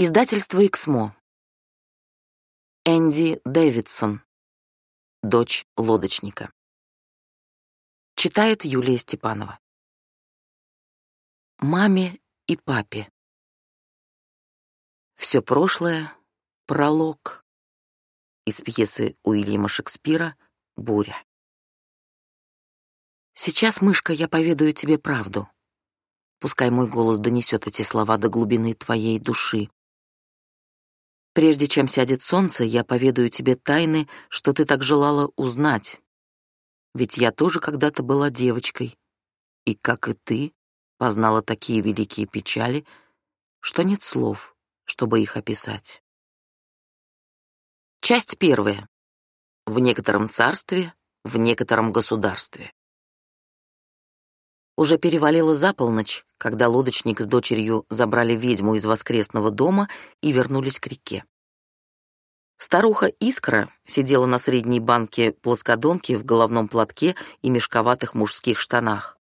Издательство «Эксмо». Энди Дэвидсон. Дочь лодочника. Читает Юлия Степанова. Маме и папе. Все прошлое — пролог. Из пьесы Уильяма Шекспира «Буря». Сейчас, мышка, я поведаю тебе правду. Пускай мой голос донесет эти слова до глубины твоей души. Прежде чем сядет солнце, я поведаю тебе тайны, что ты так желала узнать. Ведь я тоже когда-то была девочкой, и, как и ты, познала такие великие печали, что нет слов, чтобы их описать. Часть первая. В некотором царстве, в некотором государстве. Уже перевалило за полночь, когда лодочник с дочерью забрали ведьму из воскресного дома и вернулись к реке. Старуха Искра сидела на средней банке плоскодонки в головном платке и мешковатых мужских штанах.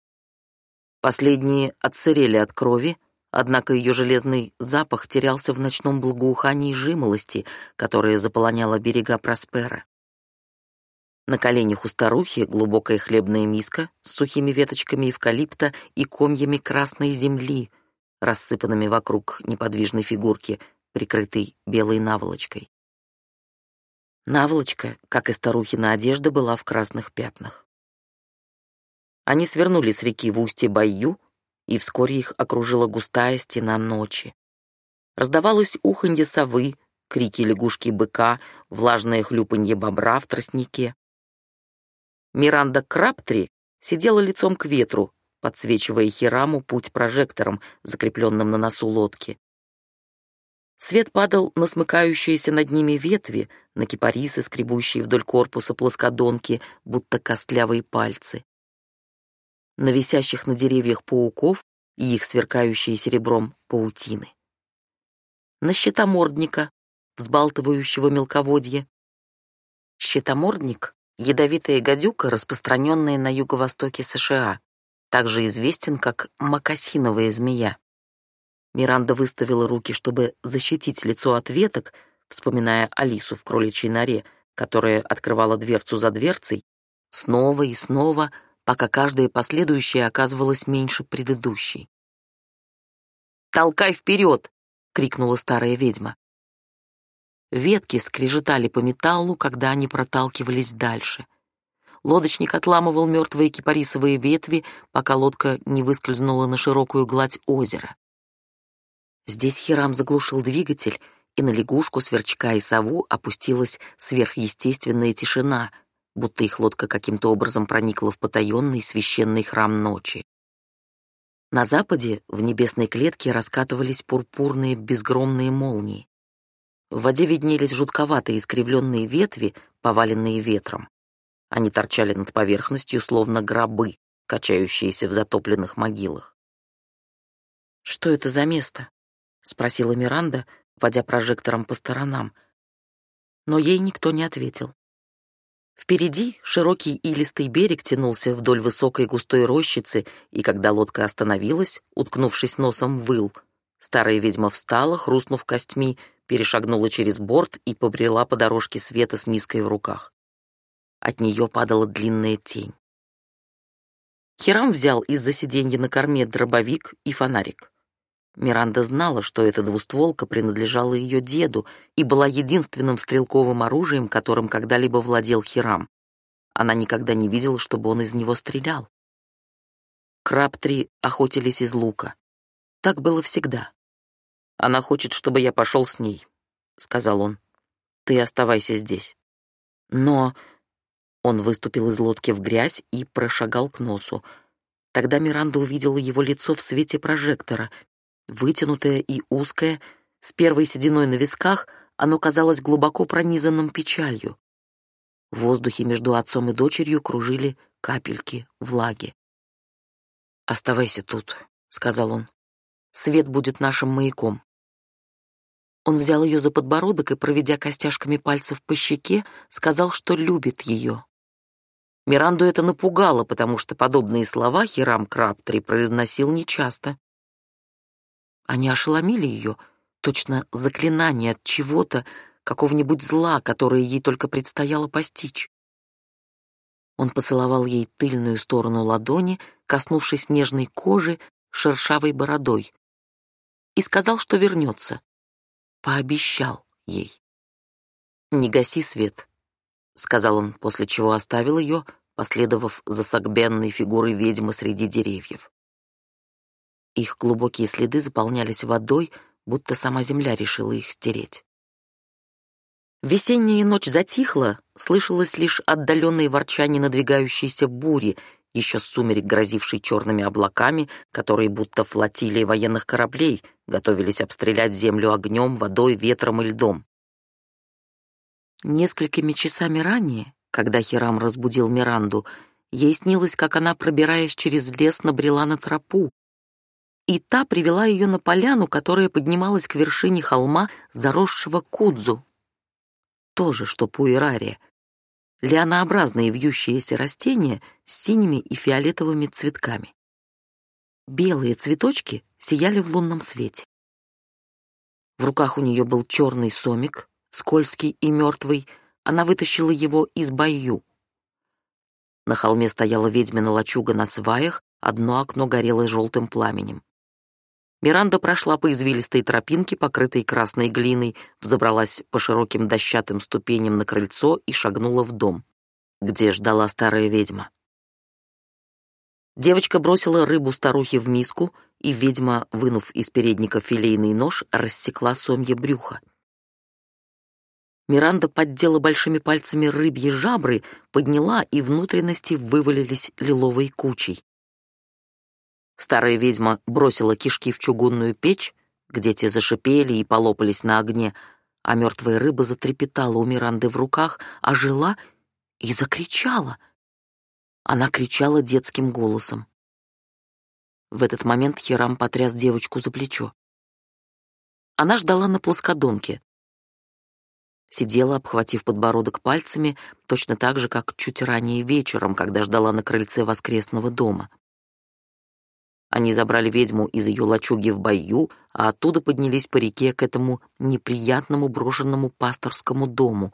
Последние отсырели от крови, однако ее железный запах терялся в ночном благоухании жимолости, которая заполоняла берега Проспера. На коленях у старухи глубокая хлебная миска с сухими веточками эвкалипта и комьями красной земли, рассыпанными вокруг неподвижной фигурки, прикрытой белой наволочкой. Наволочка, как и старухина одежда, была в красных пятнах. Они свернули с реки в устье Байю, и вскоре их окружила густая стена ночи. Раздавалось уханье совы, крики лягушки-быка, влажное хлюпанье бобра в тростнике. Миранда Краптри сидела лицом к ветру, подсвечивая Хираму путь прожектором, закрепленным на носу лодки. Свет падал на смыкающиеся над ними ветви, на кипарисы, скребущие вдоль корпуса плоскодонки, будто костлявые пальцы. На висящих на деревьях пауков и их сверкающие серебром паутины. На щитомордника, взбалтывающего мелководье. Щитомордник ядовитая гадюка, распространенная на юго-востоке США, также известен как макасиновая змея. Миранда выставила руки, чтобы защитить лицо от веток, вспоминая Алису в кроличьей норе, которая открывала дверцу за дверцей, снова и снова, пока каждая последующая оказывалась меньше предыдущей. «Толкай вперед!» — крикнула старая ведьма. Ветки скрежетали по металлу, когда они проталкивались дальше. Лодочник отламывал мертвые кипарисовые ветви, пока лодка не выскользнула на широкую гладь озера. Здесь Хирам заглушил двигатель, и на лягушку, сверчка и сову опустилась сверхъестественная тишина, будто их лодка каким-то образом проникла в потаенный священный храм ночи. На западе в небесной клетке раскатывались пурпурные безгромные молнии. В воде виднелись жутковатые искривленные ветви, поваленные ветром. Они торчали над поверхностью, словно гробы, качающиеся в затопленных могилах. «Что это за место?» — спросила Миранда, водя прожектором по сторонам. Но ей никто не ответил. Впереди широкий илистый берег тянулся вдоль высокой густой рощицы, и когда лодка остановилась, уткнувшись носом в выл, старая ведьма встала, хрустнув костьми, перешагнула через борт и побрела по дорожке света с миской в руках. От нее падала длинная тень. Хирам взял из-за сиденья на корме дробовик и фонарик. Миранда знала, что эта двустволка принадлежала ее деду и была единственным стрелковым оружием, которым когда-либо владел Хирам. Она никогда не видела, чтобы он из него стрелял. Краптри охотились из лука. Так было всегда. Она хочет, чтобы я пошел с ней, сказал он. Ты оставайся здесь. Но он выступил из лодки в грязь и прошагал к носу. Тогда Миранда увидела его лицо в свете прожектора, вытянутое и узкое, с первой сединой на висках, оно казалось глубоко пронизанным печалью. В воздухе между отцом и дочерью кружили капельки влаги. «Оставайся тут», — сказал он. «Свет будет нашим маяком. Он взял ее за подбородок и, проведя костяшками пальцев по щеке, сказал, что любит ее. Миранду это напугало, потому что подобные слова Хирам Краптри произносил нечасто. Они ошеломили ее, точно заклинание от чего-то, какого-нибудь зла, которое ей только предстояло постичь. Он поцеловал ей тыльную сторону ладони, коснувшись нежной кожи шершавой бородой, и сказал, что вернется. Пообещал ей. «Не гаси свет», — сказал он, после чего оставил ее, последовав за согбенной фигурой ведьмы среди деревьев. Их глубокие следы заполнялись водой, будто сама земля решила их стереть. Весенняя ночь затихла, слышалось лишь отдаленное ворчание надвигающейся бури, еще сумерек грозившей черными облаками, которые будто флотилии военных кораблей готовились обстрелять землю огнем, водой, ветром и льдом. Несколькими часами ранее, когда Хирам разбудил Миранду, ей снилось, как она, пробираясь через лес, набрела на тропу, и та привела ее на поляну, которая поднималась к вершине холма, заросшего кудзу, тоже, что пуэрария. Лианообразные вьющиеся растения с синими и фиолетовыми цветками. Белые цветочки сияли в лунном свете. В руках у нее был черный сомик, скользкий и мертвый. Она вытащила его из бою. На холме стояла ведьмина лачуга на сваях, одно окно горело желтым пламенем. Миранда прошла по извилистой тропинке, покрытой красной глиной, взобралась по широким дощатым ступеням на крыльцо и шагнула в дом, где ждала старая ведьма. Девочка бросила рыбу старухе в миску, и ведьма, вынув из передника филейный нож, рассекла сомье брюха. Миранда поддела большими пальцами рыбьи жабры, подняла, и внутренности вывалились лиловой кучей. Старая ведьма бросила кишки в чугунную печь, где те зашипели и полопались на огне, а мертвая рыба затрепетала у Миранды в руках, ожила и закричала. Она кричала детским голосом. В этот момент Хирам потряс девочку за плечо. Она ждала на плоскодонке. Сидела, обхватив подбородок пальцами, точно так же, как чуть ранее вечером, когда ждала на крыльце воскресного дома. Они забрали ведьму из ее лачуги в бою, а оттуда поднялись по реке к этому неприятному брошенному пасторскому дому.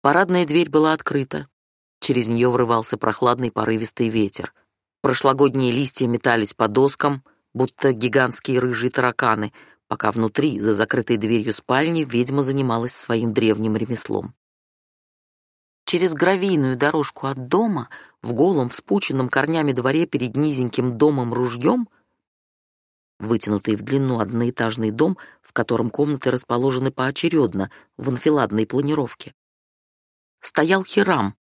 Парадная дверь была открыта. Через нее врывался прохладный порывистый ветер. Прошлогодние листья метались по доскам, будто гигантские рыжие тараканы, пока внутри, за закрытой дверью спальни, ведьма занималась своим древним ремеслом. Через гравийную дорожку от дома — в голом, вспученном корнями дворе перед низеньким домом ружьем, вытянутый в длину одноэтажный дом, в котором комнаты расположены поочередно в анфиладной планировке. Стоял Хирам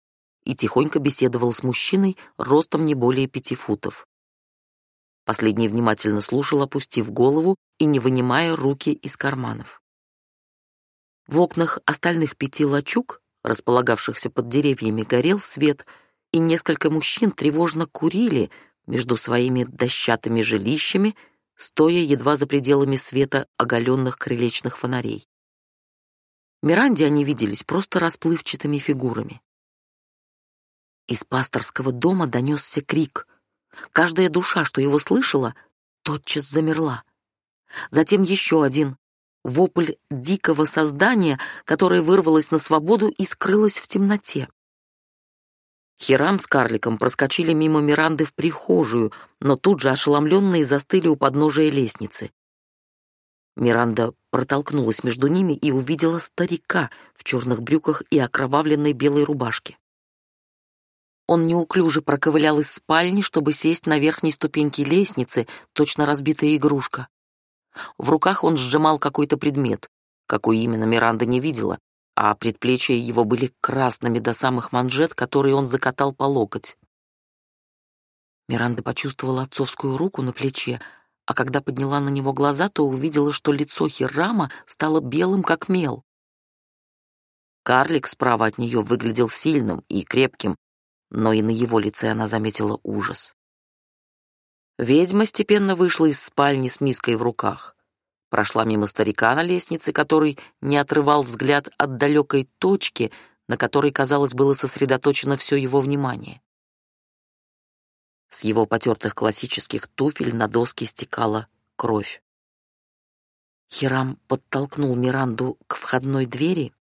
и тихонько беседовал с мужчиной ростом не более пяти футов. Последний внимательно слушал, опустив голову и не вынимая руки из карманов. В окнах остальных пяти лачуг, располагавшихся под деревьями, горел свет — и несколько мужчин тревожно курили между своими дощатыми жилищами, стоя едва за пределами света оголенных крылечных фонарей. Миранде они виделись просто расплывчатыми фигурами. Из пасторского дома донесся крик. Каждая душа, что его слышала, тотчас замерла. Затем еще один — вопль дикого создания, которое вырвалось на свободу и скрылось в темноте. Хирам с карликом проскочили мимо Миранды в прихожую, но тут же ошеломленные застыли у подножия лестницы. Миранда протолкнулась между ними и увидела старика в черных брюках и окровавленной белой рубашке. Он неуклюже проковылял из спальни, чтобы сесть на верхней ступеньке лестницы, точно разбитая игрушка. В руках он сжимал какой-то предмет. Какой именно Миранда не видела, а предплечья его были красными до самых манжет, которые он закатал по локоть. Миранда почувствовала отцовскую руку на плече, а когда подняла на него глаза, то увидела, что лицо Хирама стало белым, как мел. Карлик справа от нее выглядел сильным и крепким, но и на его лице она заметила ужас. Ведьма степенно вышла из спальни с миской в руках прошла мимо старика на лестнице, который не отрывал взгляд от далекой точки, на которой, казалось, было сосредоточено все его внимание. С его потертых классических туфель на доске стекала кровь. Хирам подтолкнул Миранду к входной двери,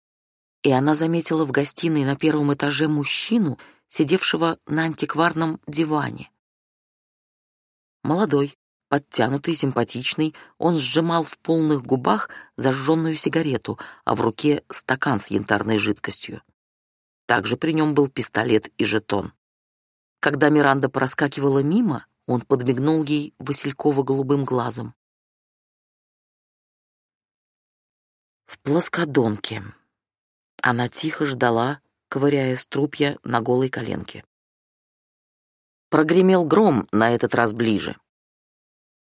и она заметила в гостиной на первом этаже мужчину, сидевшего на антикварном диване. Молодой, подтянутый, симпатичный, он сжимал в полных губах зажженную сигарету, а в руке стакан с янтарной жидкостью. Также при нем был пистолет и жетон. Когда Миранда проскакивала мимо, он подмигнул ей васильково-голубым глазом. В плоскодонке. Она тихо ждала, ковыряя струпья на голой коленке. Прогремел гром, на этот раз ближе.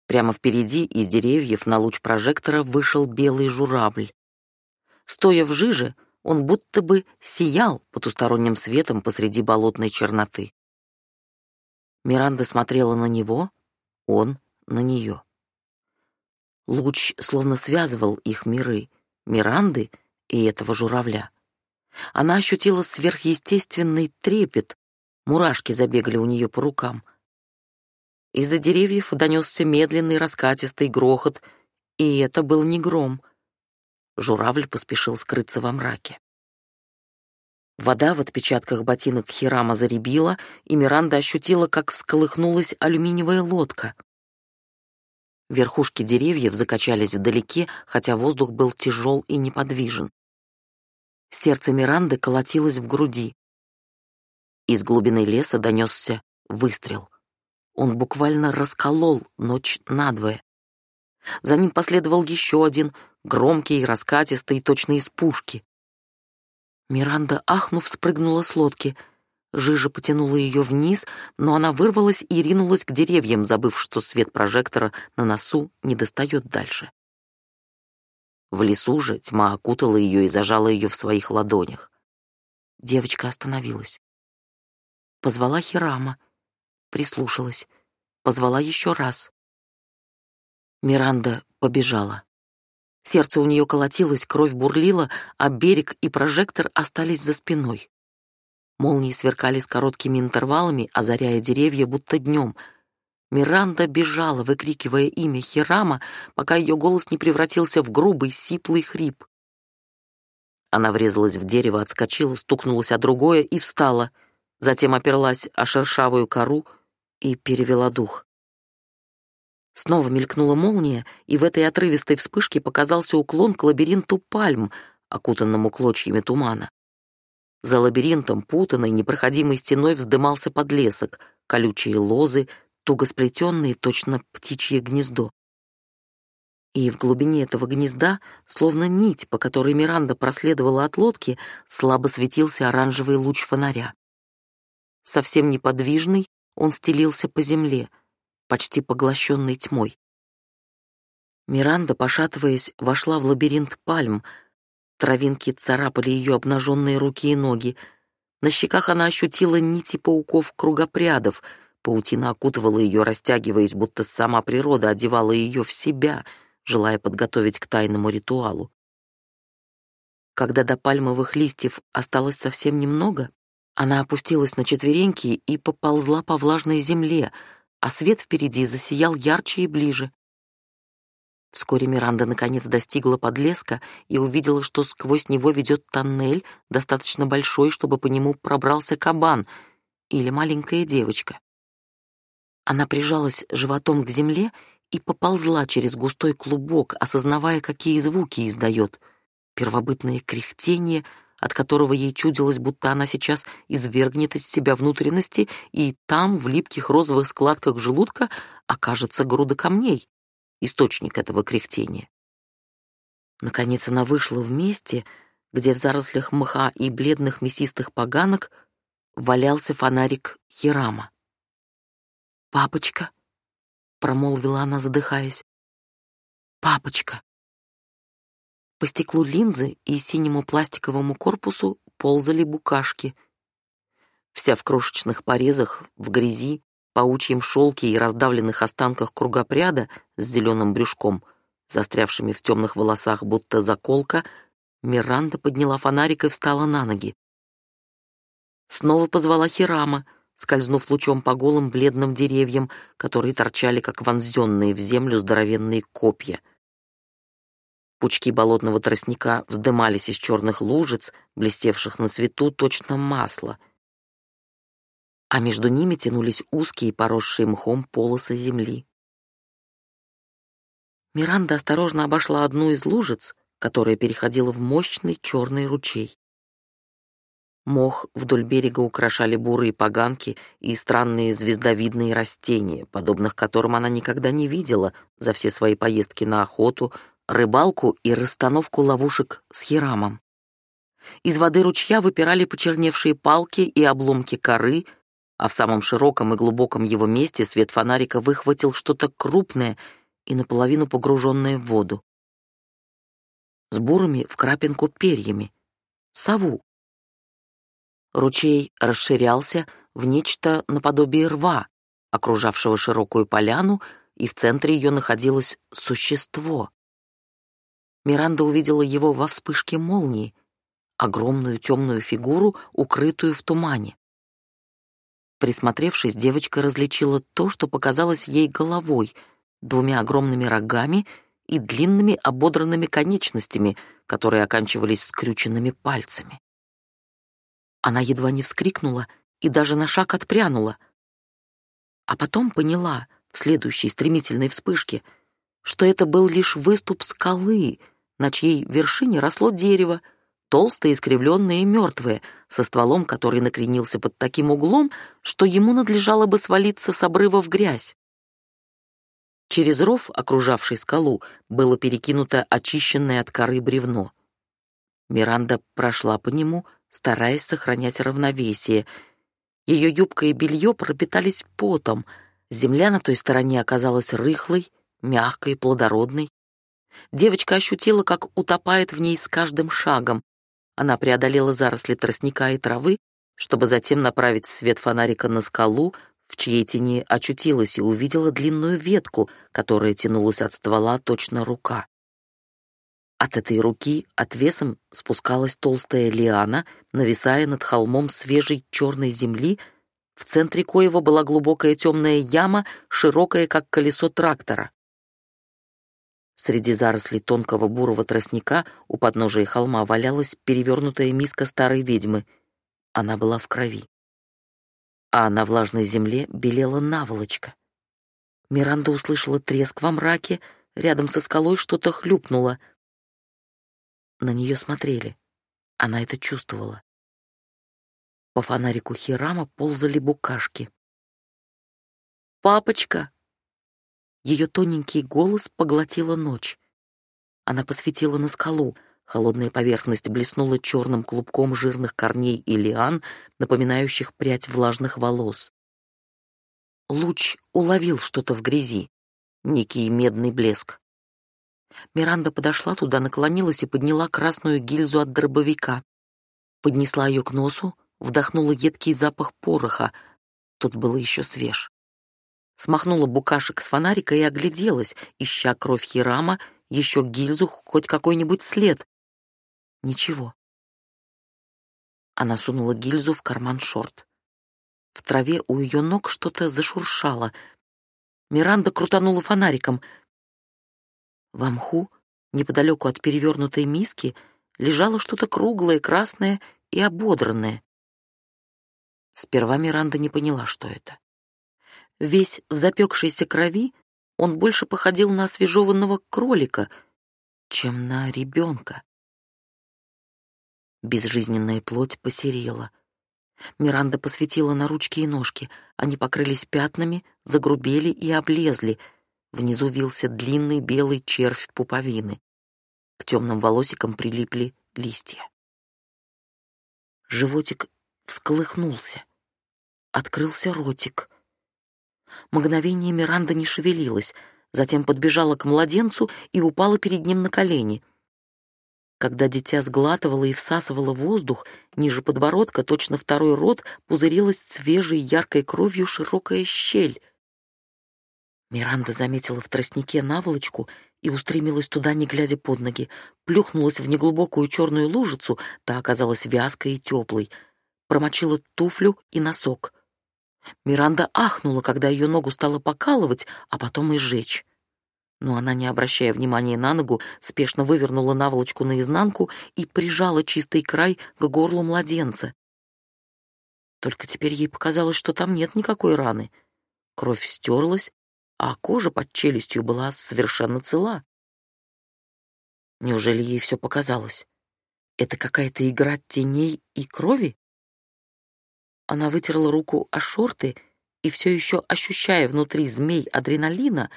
Прямо впереди из деревьев на луч прожектора вышел белый журавль. Стоя в жиже, он будто бы сиял потусторонним светом посреди болотной черноты. Миранда смотрела на него, он на нее. Луч словно связывал их миры, Миранды и этого журавля. Она ощутила сверхъестественный трепет, мурашки забегали у нее по рукам. Из-за деревьев донесся медленный раскатистый грохот, и это был не гром. Журавль поспешил скрыться во мраке. Вода в отпечатках ботинок Хирама заребила, и Миранда ощутила, как всколыхнулась алюминиевая лодка. Верхушки деревьев закачались вдалеке, хотя воздух был тяжел и неподвижен. Сердце Миранды колотилось в груди. Из глубины леса донесся выстрел. Он буквально расколол ночь надвое. За ним последовал еще один, громкий и раскатистый, точно из пушки. Миранда, ахнув, спрыгнула с лодки. Жижа потянула ее вниз, но она вырвалась и ринулась к деревьям, забыв, что свет прожектора на носу не достает дальше. В лесу же тьма окутала ее и зажала ее в своих ладонях. Девочка остановилась. Позвала Хирама, прислушалась, позвала еще раз. Миранда побежала. Сердце у нее колотилось, кровь бурлила, а берег и прожектор остались за спиной. Молнии сверкали с короткими интервалами, озаряя деревья будто днем. Миранда бежала, выкрикивая имя Хирама, пока ее голос не превратился в грубый, сиплый хрип. Она врезалась в дерево, отскочила, стукнулась о другое и встала, затем оперлась о шершавую кору и перевела дух. Снова мелькнула молния, и в этой отрывистой вспышке показался уклон к лабиринту пальм, окутанному клочьями тумана. За лабиринтом путанной, непроходимой стеной вздымался подлесок, колючие лозы, туго сплетенные, точно птичье гнездо. И в глубине этого гнезда, словно нить, по которой Миранда проследовала от лодки, слабо светился оранжевый луч фонаря. Совсем неподвижный, он стелился по земле — почти поглощенный тьмой. Миранда, пошатываясь, вошла в лабиринт пальм. Травинки царапали ее обнаженные руки и ноги. На щеках она ощутила нити пауков-кругопрядов. Паутина окутывала ее, растягиваясь, будто сама природа одевала ее в себя, желая подготовить к тайному ритуалу. Когда до пальмовых листьев осталось совсем немного, она опустилась на четвереньки и поползла по влажной земле, а свет впереди засиял ярче и ближе. Вскоре Миранда наконец достигла подлеска и увидела, что сквозь него ведет тоннель, достаточно большой, чтобы по нему пробрался кабан или маленькая девочка. Она прижалась животом к земле и поползла через густой клубок, осознавая, какие звуки издает. Первобытное кряхтение — от которого ей чудилось, будто она сейчас извергнет из себя внутренности, и там, в липких розовых складках желудка, окажется груда камней, источник этого кряхтения. Наконец она вышла в месте, где в зарослях мха и бледных мясистых поганок валялся фонарик Хирама. «Папочка», — промолвила она, задыхаясь, — «папочка». По стеклу линзы и синему пластиковому корпусу ползали букашки. Вся в крошечных порезах, в грязи, паучьем шелке и раздавленных останках кругопряда с зеленым брюшком, застрявшими в темных волосах, будто заколка, Миранда подняла фонарик и встала на ноги. Снова позвала Хирама, скользнув лучом по голым бледным деревьям, которые торчали, как вонзенные в землю здоровенные копья — Пучки болотного тростника вздымались из черных лужиц, блестевших на свету точно масло. А между ними тянулись узкие, поросшие мхом полосы земли. Миранда осторожно обошла одну из лужиц, которая переходила в мощный черный ручей. Мох вдоль берега украшали бурые поганки и странные звездовидные растения, подобных которым она никогда не видела за все свои поездки на охоту, рыбалку и расстановку ловушек с хирамом. Из воды ручья выпирали почерневшие палки и обломки коры, а в самом широком и глубоком его месте свет фонарика выхватил что-то крупное и наполовину погруженное в воду. С бурыми в крапинку перьями. Сову. Ручей расширялся в нечто наподобие рва, окружавшего широкую поляну, и в центре ее находилось существо. Миранда увидела его во вспышке молнии, огромную темную фигуру, укрытую в тумане. Присмотревшись, девочка различила то, что показалось ей головой, двумя огромными рогами и длинными ободранными конечностями, которые оканчивались скрюченными пальцами. Она едва не вскрикнула и даже на шаг отпрянула. А потом поняла в следующей стремительной вспышке, что это был лишь выступ скалы — на чьей вершине росло дерево, толстое, искривленное и мертвое, со стволом, который накренился под таким углом, что ему надлежало бы свалиться с обрыва в грязь. Через ров, окружавший скалу, было перекинуто очищенное от коры бревно. Миранда прошла по нему, стараясь сохранять равновесие. Ее юбка и белье пропитались потом, земля на той стороне оказалась рыхлой, мягкой, плодородной. Девочка ощутила, как утопает в ней с каждым шагом. Она преодолела заросли тростника и травы, чтобы затем направить свет фонарика на скалу, в чьей тени очутилась и увидела длинную ветку, которая тянулась от ствола точно рука. От этой руки отвесом спускалась толстая лиана, нависая над холмом свежей черной земли, в центре коего была глубокая темная яма, широкая, как колесо трактора. Среди зарослей тонкого бурого тростника у подножия холма валялась перевернутая миска старой ведьмы. Она была в крови. А на влажной земле белела наволочка. Миранда услышала треск во мраке, рядом со скалой что-то хлюпнуло. На нее смотрели. Она это чувствовала. По фонарику Хирама ползали букашки. «Папочка!» Ее тоненький голос поглотила ночь. Она посветила на скалу. Холодная поверхность блеснула черным клубком жирных корней и лиан, напоминающих прядь влажных волос. Луч уловил что-то в грязи, некий медный блеск. Миранда подошла туда, наклонилась и подняла красную гильзу от дробовика. Поднесла ее к носу, вдохнула едкий запах пороха. Тот был еще свеж смахнула букашек с фонарика и огляделась, ища кровь Хирама, еще гильзу, хоть какой-нибудь след. Ничего. Она сунула гильзу в карман шорт. В траве у ее ног что-то зашуршало. Миранда крутанула фонариком. В мху, неподалеку от перевернутой миски, лежало что-то круглое, красное и ободранное. Сперва Миранда не поняла, что это. Весь в запекшейся крови, он больше походил на освежеванного кролика, чем на ребенка. Безжизненная плоть посерела. Миранда посветила на ручки и ножки. Они покрылись пятнами, загрубели и облезли. Внизу вился длинный белый червь пуповины. К темным волосикам прилипли листья. Животик всколыхнулся. Открылся ротик. Мгновение Миранда не шевелилась, затем подбежала к младенцу и упала перед ним на колени. Когда дитя сглатывало и всасывало воздух, ниже подбородка, точно второй рот, пузырилась свежей яркой кровью широкая щель. Миранда заметила в тростнике наволочку и устремилась туда, не глядя под ноги, плюхнулась в неглубокую черную лужицу, та оказалась вязкой и теплой, промочила туфлю и носок — Миранда ахнула, когда ее ногу стало покалывать, а потом и жечь. Но она, не обращая внимания на ногу, спешно вывернула наволочку наизнанку и прижала чистый край к горлу младенца. Только теперь ей показалось, что там нет никакой раны. Кровь стерлась, а кожа под челюстью была совершенно цела. Неужели ей все показалось? Это какая-то игра теней и крови? Она вытерла руку о шорты и все еще, ощущая внутри змей адреналина,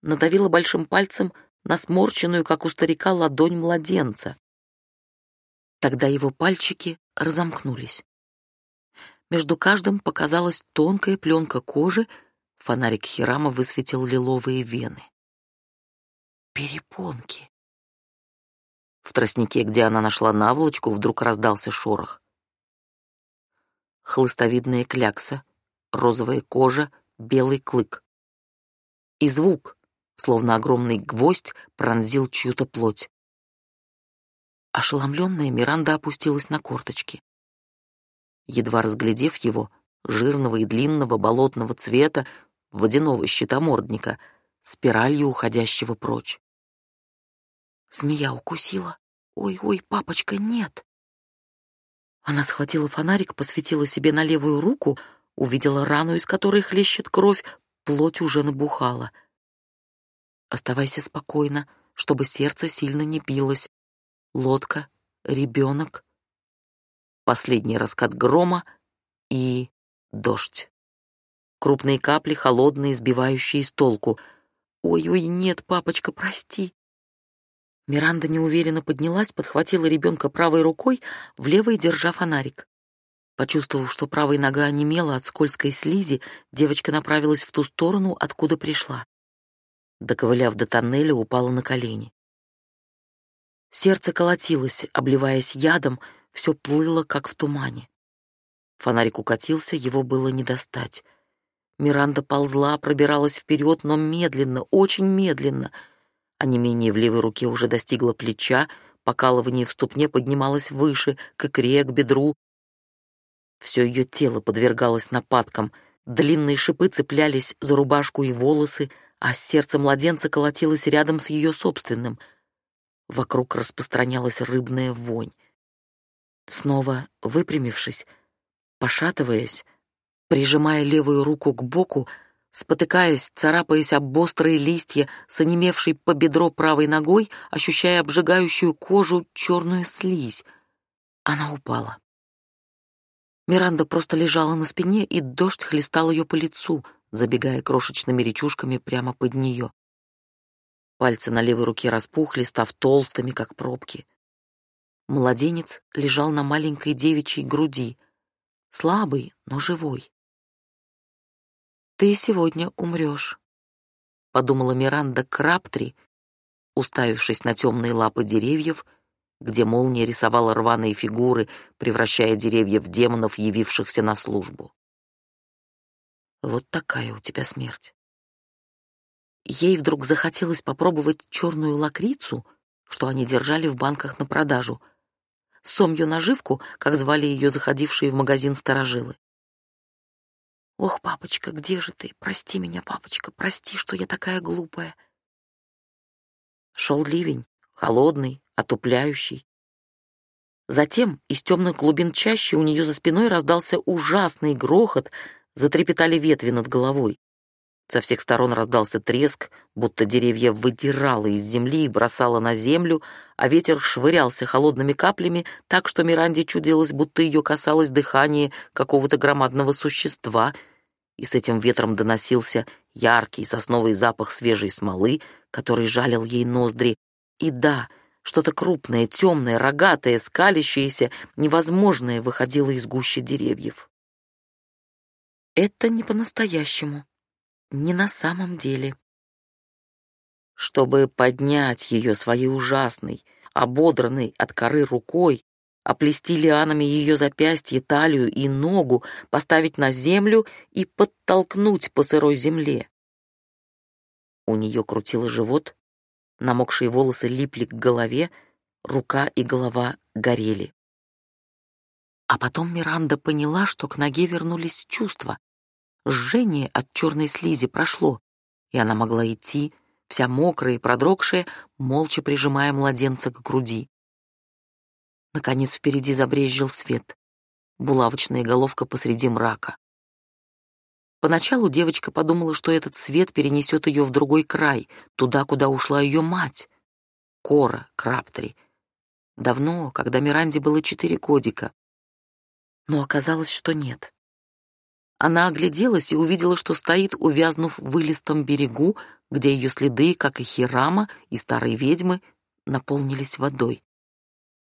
надавила большим пальцем на сморщенную, как у старика, ладонь младенца. Тогда его пальчики разомкнулись. Между каждым показалась тонкая пленка кожи, фонарик Хирама высветил лиловые вены. Перепонки. В тростнике, где она нашла наволочку, вдруг раздался шорох. Хлыстовидная клякса, розовая кожа, белый клык. И звук, словно огромный гвоздь, пронзил чью-то плоть. Ошеломленная Миранда опустилась на корточки. Едва разглядев его, жирного и длинного болотного цвета, водяного щитомордника, спиралью уходящего прочь. Змея укусила. Ой-ой, папочка, нет. Она схватила фонарик, посветила себе на левую руку, увидела рану, из которой хлещет кровь, плоть уже набухала. Оставайся спокойно, чтобы сердце сильно не билось. Лодка, ребенок. Последний раскат грома и дождь. Крупные капли, холодные, сбивающие с толку. «Ой-ой, нет, папочка, прости!» Миранда неуверенно поднялась, подхватила ребенка правой рукой, в левой держа фонарик. Почувствовав, что правая нога онемела от скользкой слизи, девочка направилась в ту сторону, откуда пришла. Доковыляв до тоннеля, упала на колени. Сердце колотилось, обливаясь ядом, все плыло, как в тумане. Фонарик укатился, его было не достать. Миранда ползла, пробиралась вперед, но медленно, очень медленно — а не менее в левой руке уже достигло плеча, покалывание в ступне поднималось выше, к икре, к бедру. Все ее тело подвергалось нападкам, длинные шипы цеплялись за рубашку и волосы, а сердце младенца колотилось рядом с ее собственным. Вокруг распространялась рыбная вонь. Снова выпрямившись, пошатываясь, прижимая левую руку к боку, Спотыкаясь, царапаясь об острые листья, с онемевшей по бедро правой ногой, ощущая обжигающую кожу черную слизь, она упала. Миранда просто лежала на спине, и дождь хлестал ее по лицу, забегая крошечными речушками прямо под нее. Пальцы на левой руке распухли, став толстыми, как пробки. Младенец лежал на маленькой девичьей груди, слабый, но живой. «Ты сегодня умрешь», — подумала Миранда Краптри, уставившись на темные лапы деревьев, где молния рисовала рваные фигуры, превращая деревья в демонов, явившихся на службу. Вот такая у тебя смерть. Ей вдруг захотелось попробовать черную лакрицу, что они держали в банках на продажу, сомью наживку, как звали ее заходившие в магазин сторожилы. Ох, папочка, где же ты? Прости меня, папочка, прости, что я такая глупая. Шел ливень, холодный, отупляющий. Затем из темных глубин чащи у нее за спиной раздался ужасный грохот, затрепетали ветви над головой. Со всех сторон раздался треск, будто деревья выдирало из земли и бросало на землю, а ветер швырялся холодными каплями так, что Миранде чудилось, будто ее касалось дыхание какого-то громадного существа, и с этим ветром доносился яркий сосновый запах свежей смолы, который жалил ей ноздри. И да, что-то крупное, темное, рогатое, скалящееся, невозможное выходило из гущи деревьев. Это не по-настоящему не на самом деле. Чтобы поднять ее своей ужасной, ободранной от коры рукой, оплести лианами ее запястье, талию и ногу, поставить на землю и подтолкнуть по сырой земле. У нее крутило живот, намокшие волосы липли к голове, рука и голова горели. А потом Миранда поняла, что к ноге вернулись чувства, Жжение от черной слизи прошло, и она могла идти, вся мокрая и продрогшая, молча прижимая младенца к груди. Наконец впереди забрезжил свет. Булавочная головка посреди мрака. Поначалу девочка подумала, что этот свет перенесет ее в другой край, туда, куда ушла ее мать. Кора Краптри. Давно, когда Миранде было четыре годика. Но оказалось, что нет. Она огляделась и увидела, что стоит, увязнув в вылистом берегу, где ее следы, как и Хирама и старые ведьмы, наполнились водой.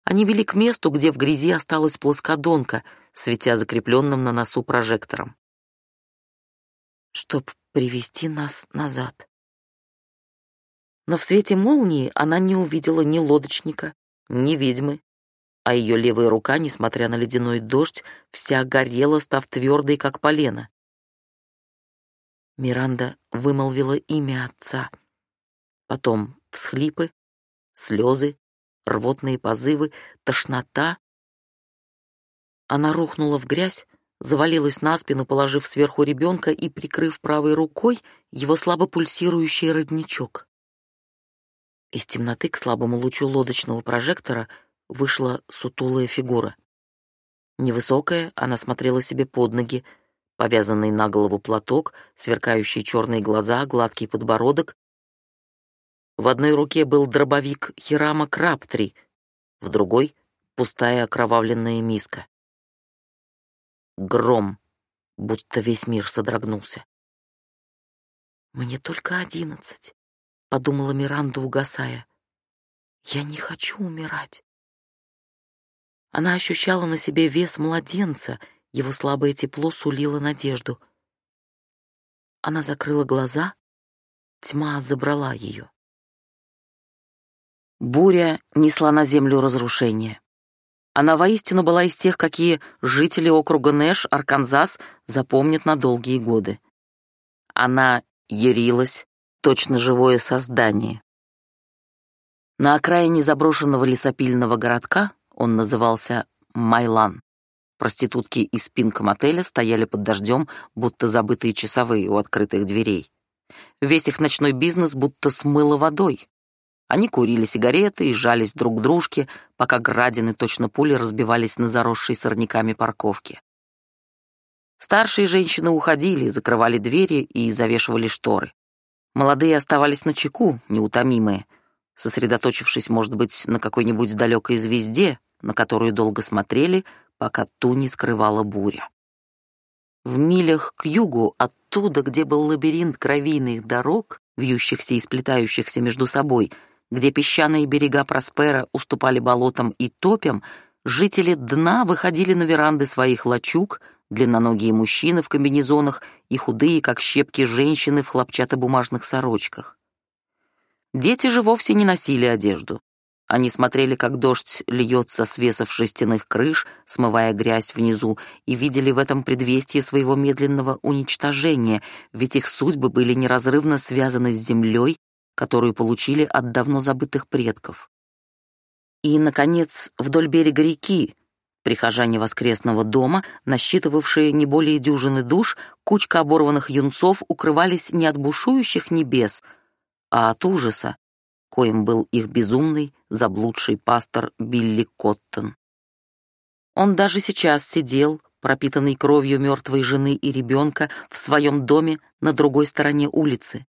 Они вели к месту, где в грязи осталась плоскодонка, светя закрепленным на носу прожектором. Чтоб привести нас назад. Но в свете молнии она не увидела ни лодочника, ни ведьмы, а ее левая рука, несмотря на ледяной дождь, вся горела, став твердой, как полено. Миранда вымолвила имя отца. Потом всхлипы, слезы, рвотные позывы, тошнота. Она рухнула в грязь, завалилась на спину, положив сверху ребенка и прикрыв правой рукой его слабо пульсирующий родничок. Из темноты к слабому лучу лодочного прожектора вышла сутулая фигура. Невысокая, она смотрела себе под ноги, повязанный на голову платок, сверкающие черные глаза, гладкий подбородок. В одной руке был дробовик Хирама Краптри, в другой — пустая окровавленная миска. Гром, будто весь мир содрогнулся. «Мне только одиннадцать», — подумала Миранда, угасая. «Я не хочу умирать». Она ощущала на себе вес младенца, его слабое тепло сулило надежду. Она закрыла глаза, тьма забрала ее. Буря несла на землю разрушение. Она воистину была из тех, какие жители округа Нэш, Арканзас, запомнят на долгие годы. Она ярилась, точно живое создание. На окраине заброшенного лесопильного городка он назывался Майлан. Проститутки из пинка-мотеля стояли под дождем, будто забытые часовые у открытых дверей. Весь их ночной бизнес будто смыло водой. Они курили сигареты и жались друг к дружке, пока градины точно пули разбивались на заросшей сорняками парковке. Старшие женщины уходили, закрывали двери и завешивали шторы. Молодые оставались на чеку, неутомимые, сосредоточившись, может быть, на какой-нибудь далекой звезде, на которую долго смотрели, пока ту не скрывала буря. В милях к югу, оттуда, где был лабиринт гравийных дорог, вьющихся и сплетающихся между собой, где песчаные берега Проспера уступали болотам и топям, жители дна выходили на веранды своих лачуг, длинноногие мужчины в комбинезонах и худые, как щепки, женщины в хлопчатобумажных сорочках. Дети же вовсе не носили одежду. Они смотрели, как дождь льется с весов шестяных крыш, смывая грязь внизу, и видели в этом предвестие своего медленного уничтожения, ведь их судьбы были неразрывно связаны с землей которую получили от давно забытых предков. И, наконец, вдоль берега реки, прихожане воскресного дома, насчитывавшие не более дюжины душ, кучка оборванных юнцов укрывались не от бушующих небес, а от ужаса, коим был их безумный, заблудший пастор Билли Коттон. Он даже сейчас сидел, пропитанный кровью мертвой жены и ребенка, в своем доме на другой стороне улицы.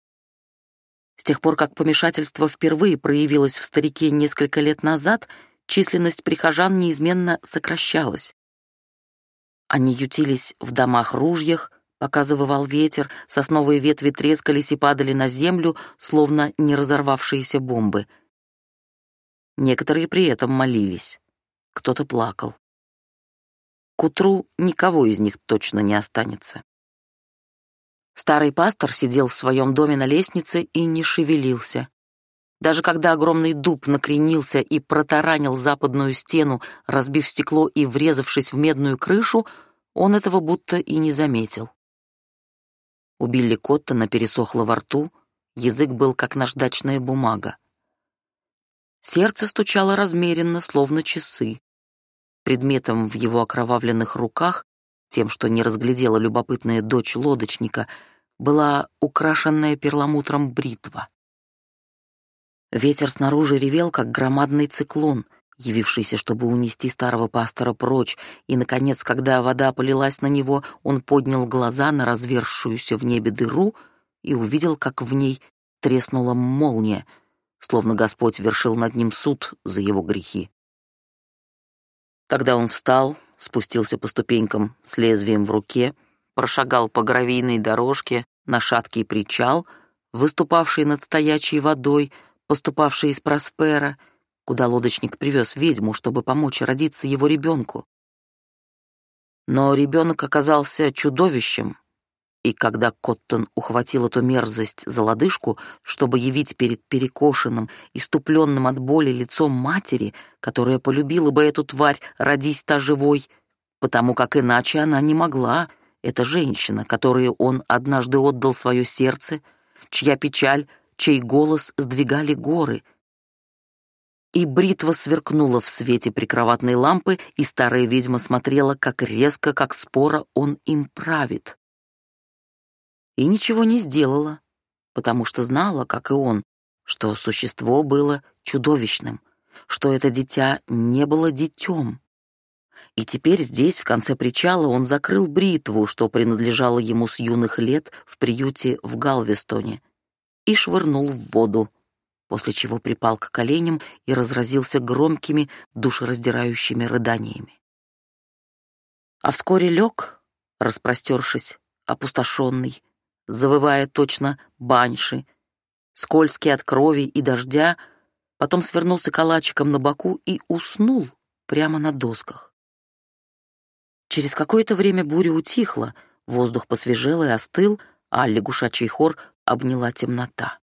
С тех пор, как помешательство впервые проявилось в старике несколько лет назад, численность прихожан неизменно сокращалась. Они ютились в домах-ружьях, пока завывал ветер, сосновые ветви трескались и падали на землю, словно не разорвавшиеся бомбы. Некоторые при этом молились. Кто-то плакал. К утру никого из них точно не останется. Старый пастор сидел в своем доме на лестнице и не шевелился. Даже когда огромный дуб накренился и протаранил западную стену, разбив стекло и врезавшись в медную крышу, он этого будто и не заметил. У Билли Коттона пересохло во рту, язык был как наждачная бумага. Сердце стучало размеренно, словно часы. Предметом в его окровавленных руках тем, что не разглядела любопытная дочь лодочника, была украшенная перламутром бритва. Ветер снаружи ревел, как громадный циклон, явившийся, чтобы унести старого пастора прочь, и, наконец, когда вода полилась на него, он поднял глаза на развершуюся в небе дыру и увидел, как в ней треснула молния, словно Господь вершил над ним суд за его грехи. Тогда он встал, спустился по ступенькам с лезвием в руке, прошагал по гравийной дорожке на шаткий причал, выступавший над стоячей водой, поступавший из Проспера, куда лодочник привез ведьму, чтобы помочь родиться его ребенку. Но ребенок оказался чудовищем, и когда Коттон ухватил эту мерзость за лодыжку, чтобы явить перед перекошенным, иступленным от боли лицом матери, которая полюбила бы эту тварь, родись та живой, потому как иначе она не могла, эта женщина, которой он однажды отдал свое сердце, чья печаль, чей голос сдвигали горы. И бритва сверкнула в свете прикроватной лампы, и старая ведьма смотрела, как резко, как споро он им правит и ничего не сделала, потому что знала, как и он, что существо было чудовищным, что это дитя не было детем. И теперь здесь, в конце причала, он закрыл бритву, что принадлежало ему с юных лет в приюте в Галвестоне, и швырнул в воду, после чего припал к коленям и разразился громкими, душераздирающими рыданиями. А вскоре лег, распростершись, опустошенный, завывая точно баньши, скользкий от крови и дождя, потом свернулся калачиком на боку и уснул прямо на досках. Через какое-то время буря утихла, воздух посвежел и остыл, а лягушачий хор обняла темнота.